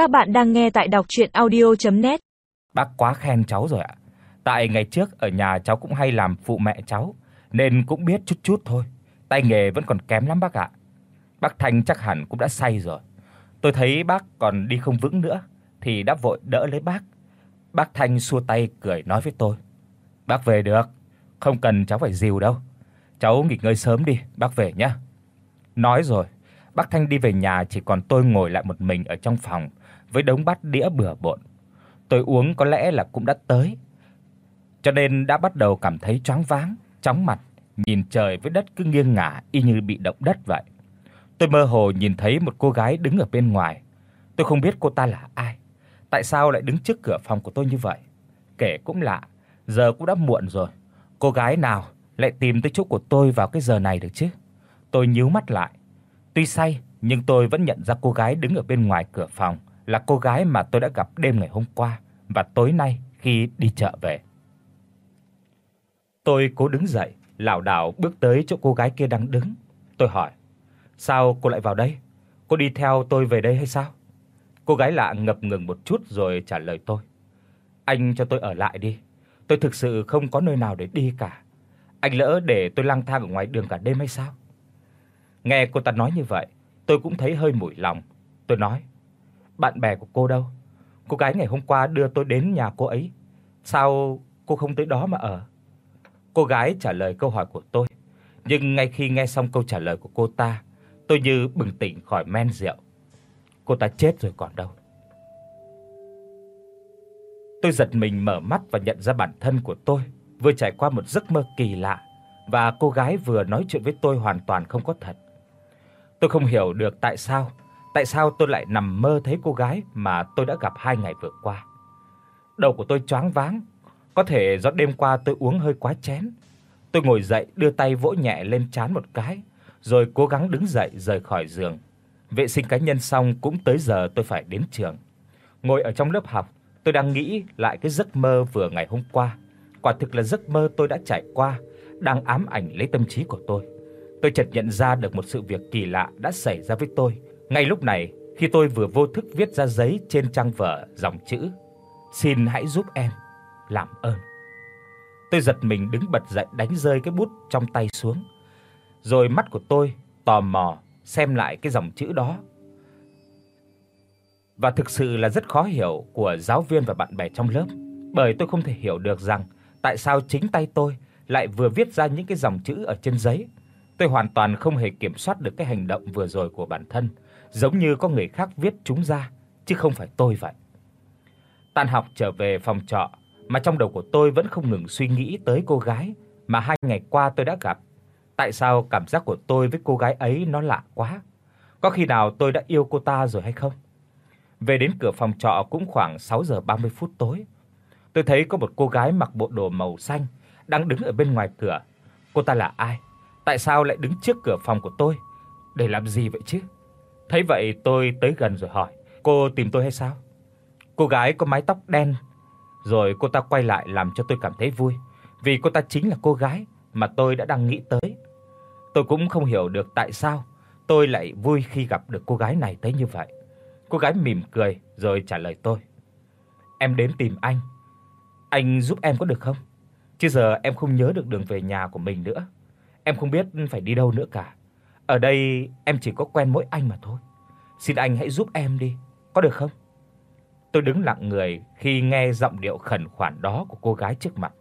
Các bạn đang nghe tại đọc audio net Bác quá khen cháu rồi ạ. Tại ngày trước ở nhà cháu cũng hay làm phụ mẹ cháu nên cũng biết chút chút thôi. Tay nghề vẫn còn kém lắm bác ạ. Bác Thanh chắc hẳn cũng đã say rồi. Tôi thấy bác còn đi không vững nữa thì đã vội đỡ lấy bác. Bác Thanh xua tay cười nói với tôi: "Bác về được, không cần cháu phải dìu đâu. Cháu nghỉ ngơi sớm đi, bác về nhé." Nói rồi, bác Thanh đi về nhà chỉ còn tôi ngồi lại một mình ở trong phòng với đống bát đĩa bừa bộn. Tôi uống có lẽ là cũng đã tới, cho nên đã bắt đầu cảm thấy choáng váng, chóng mặt, nhìn trời với đất cứ nghiêng ngả y như bị động đất vậy. Tôi mơ hồ nhìn thấy một cô gái đứng ở bên ngoài. Tôi không biết cô ta là ai, tại sao lại đứng trước cửa phòng của tôi như vậy. Kể cũng lạ, giờ cũng đã muộn rồi, cô gái nào lại tìm tới chỗ của tôi vào cái giờ này được chứ? Tôi nhíu mắt lại. Tuy say, nhưng tôi vẫn nhận ra cô gái đứng ở bên ngoài cửa phòng là cô gái mà tôi đã gặp đêm ngày hôm qua và tối nay khi đi chợ về. Tôi cố đứng dậy, lảo đảo bước tới chỗ cô gái kia đang đứng. Tôi hỏi: "Sao cô lại vào đây? Cô đi theo tôi về đây hay sao?" Cô gái lạ ngập ngừng một chút rồi trả lời tôi: "Anh cho tôi ở lại đi. Tôi thực sự không có nơi nào để đi cả. Anh lỡ để tôi lang thang ở ngoài đường cả đêm hay sao?" Nghe cô ta nói như vậy, tôi cũng thấy hơi mủi lòng. Tôi nói: "Bạn bè của cô đâu? Cô gái ngày hôm qua đưa tôi đến nhà cô ấy, sao cô không tới đó mà ở?" Cô gái trả lời câu hỏi của tôi, nhưng ngay khi nghe xong câu trả lời của cô ta, tôi như bừng tỉnh khỏi men rượu. Cô ta chết rồi còn đâu. Tôi giật mình mở mắt và nhận ra bản thân của tôi vừa trải qua một giấc mơ kỳ lạ và cô gái vừa nói chuyện với tôi hoàn toàn không có thật. Tôi không hiểu được tại sao, tại sao tôi lại nằm mơ thấy cô gái mà tôi đã gặp hai ngày vừa qua. Đầu của tôi choáng váng, có thể do đêm qua tôi uống hơi quá chén. Tôi ngồi dậy, đưa tay vỗ nhẹ lên trán một cái, rồi cố gắng đứng dậy rời khỏi giường. Vệ sinh cá nhân xong cũng tới giờ tôi phải đến trường. Ngồi ở trong lớp học, tôi đang nghĩ lại cái giấc mơ vừa ngày hôm qua. Quả thực là giấc mơ tôi đã trải qua, đang ám ảnh lấy tâm trí của tôi. Tôi chợt nhận ra được một sự việc kỳ lạ đã xảy ra với tôi. Ngay lúc này, khi tôi vừa vô thức viết ra giấy trên trang vở dòng chữ: "Xin hãy giúp em, làm ơn." Tôi giật mình đứng bật dậy đánh rơi cái bút trong tay xuống. Rồi mắt của tôi tò mò xem lại cái dòng chữ đó. Và thực sự là rất khó hiểu của giáo viên và bạn bè trong lớp, bởi tôi không thể hiểu được rằng tại sao chính tay tôi lại vừa viết ra những cái dòng chữ ở trên giấy. Tôi hoàn toàn không hề kiểm soát được cái hành động vừa rồi của bản thân, giống như có người khác viết chúng ra chứ không phải tôi vậy. Tan học trở về phòng trọ, mà trong đầu của tôi vẫn không ngừng suy nghĩ tới cô gái mà hai ngày qua tôi đã gặp. Tại sao cảm giác của tôi với cô gái ấy nó lạ quá? Có khi nào tôi đã yêu cô ta rồi hay không? Về đến cửa phòng trọ cũng khoảng 6 giờ 30 phút tối. Tôi thấy có một cô gái mặc bộ đồ màu xanh đang đứng ở bên ngoài cửa. Cô ta là ai? Tại sao lại đứng trước cửa phòng của tôi? Để làm gì vậy chứ? Thấy vậy tôi tới gần rồi hỏi, "Cô tìm tôi hay sao?" Cô gái có mái tóc đen, rồi cô ta quay lại làm cho tôi cảm thấy vui, vì cô ta chính là cô gái mà tôi đã đang nghĩ tới. Tôi cũng không hiểu được tại sao tôi lại vui khi gặp được cô gái này tới như vậy. Cô gái mỉm cười rồi trả lời tôi. Em đến tìm anh. Anh giúp em có được không? Chứ giờ em không nhớ được đường về nhà của mình nữa. Em không biết phải đi đâu nữa cả. Ở đây em chỉ có quen mỗi anh mà thôi. Xin anh hãy giúp em đi, có được không? Tôi đứng lặng người khi nghe giọng điệu khẩn khoản đó của cô gái trước mặt.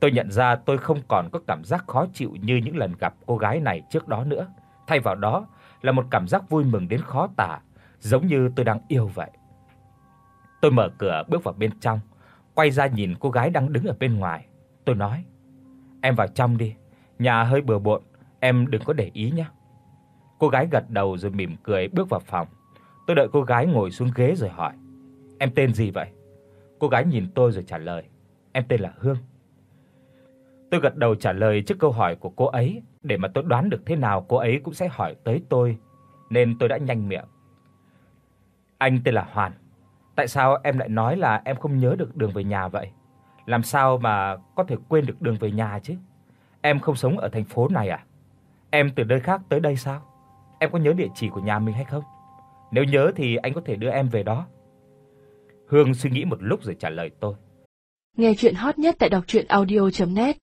Tôi nhận ra tôi không còn có cảm giác khó chịu như những lần gặp cô gái này trước đó nữa, thay vào đó là một cảm giác vui mừng đến khó tả, giống như tôi đang yêu vậy. Tôi mở cửa bước vào bên trong, quay ra nhìn cô gái đang đứng ở bên ngoài. Tôi nói: "Em vào trong đi, nhà hơi bừa bộn, em đừng có để ý nhé." Cô gái gật đầu rồi mỉm cười bước vào phòng. Tôi đợi cô gái ngồi xuống ghế rồi hỏi: "Em tên gì vậy?" Cô gái nhìn tôi rồi trả lời: "Em tên là Hương." Tôi gật đầu trả lời trước câu hỏi của cô ấy, để mà tôi đoán được thế nào cô ấy cũng sẽ hỏi tới tôi, nên tôi đã nhanh miệng. Anh tên là Hoàn. Tại sao em lại nói là em không nhớ được đường về nhà vậy? Làm sao mà có thể quên được đường về nhà chứ? Em không sống ở thành phố này à? Em từ nơi khác tới đây sao? Em có nhớ địa chỉ của nhà mình hay không? Nếu nhớ thì anh có thể đưa em về đó. Hương suy nghĩ một lúc rồi trả lời tôi. Nghe truyện hot nhất tại doctruyenaudio.net